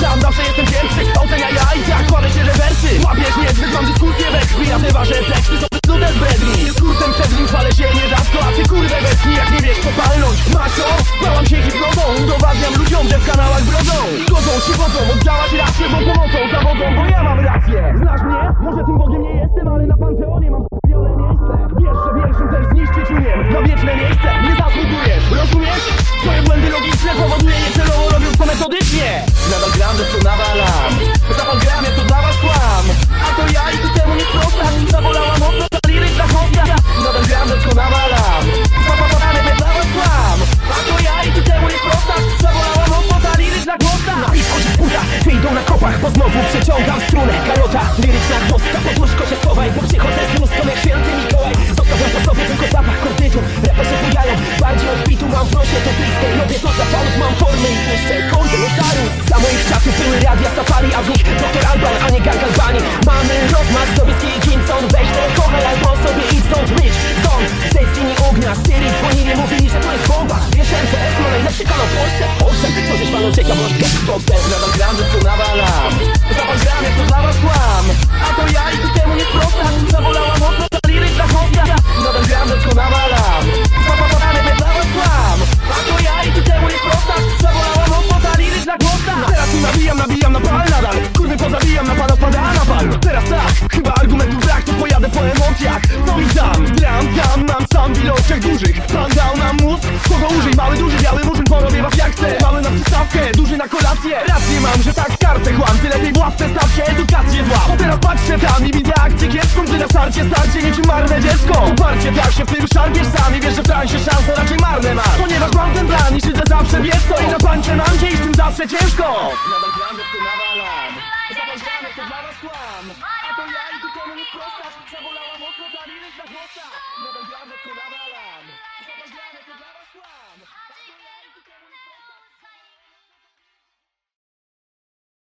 Sam zawsze jestem pierwszy, ocenia ja i tak kładę się rewersy Łapiesz mnie, zbyt mam dyskusję we krwi. A te wasze teksty są znute z bredni. Kursem przed nim chwalę się nierzadko A ty kurwę wetnij, jak nie wiesz co palnąć Masz to? Bałam się hipnozą Udowadniam ludziom, że w kanałach brodzą. Godzą się wodzą, oddziałać rację Bo pomocą zawodzą, bo ja mam rację. Znasz mnie? Może tym Bogiem nie jestem Ale na metodycznie Nadal gram, że to nawalam. Zapal gram, jak to dla was kłam. A to ja i ty temu nie sprostać Zawolała mocno ta liryczna hosta Nadal gram, że to nawalam. Zapal gram, jak dla was kłam. A to ja i ty temu nie sprostać Zawolała mocno ta liryczna hosta Na pis chodzi buda, ty idą na kopach Bo znowu przeciągam strunę. Kalota, liryczna gwozdka Pod radia safari A w nich doktor Alban, a nie gang Albanii Mamy rozmach sobie z Gimson Weź to kochaj albo sobie idź stąd Rich, Zon, tej skini ognia Styri dzwonili, mówili, że to jest bomba. Wiesz, MCS ma najlepszy kanał w Polsce. Owszem, to żeś panu ciekawostkę Boxer, nadal gram, że tu nabijam, nabijam na pal nadal. Kurwy pozabijam, napada, pada, a napal Teraz tak, chyba argumentów brak To pojadę po emocjach, co mi dam? Gram, dam, mam sam w ilościach dużych. Pan dał nam mózg, kogo użyj Mały, duży, biały murzyn porobię was jak chcę. Mały na przystawkę, duży na kolację. Rację mam, że tak kartę chłam Ty lepiej w ławce staw się, edukację zła Bo teraz patrzę tam i widzę akcję kiepską Ty na starcie, starcie niczym marne dziecko. Uparcie zawsze ciężko Nadal gram, że tu nawalam to dla was kłam A to ja i ty temu nie sprostasz Zawolała mocno że tu nawalam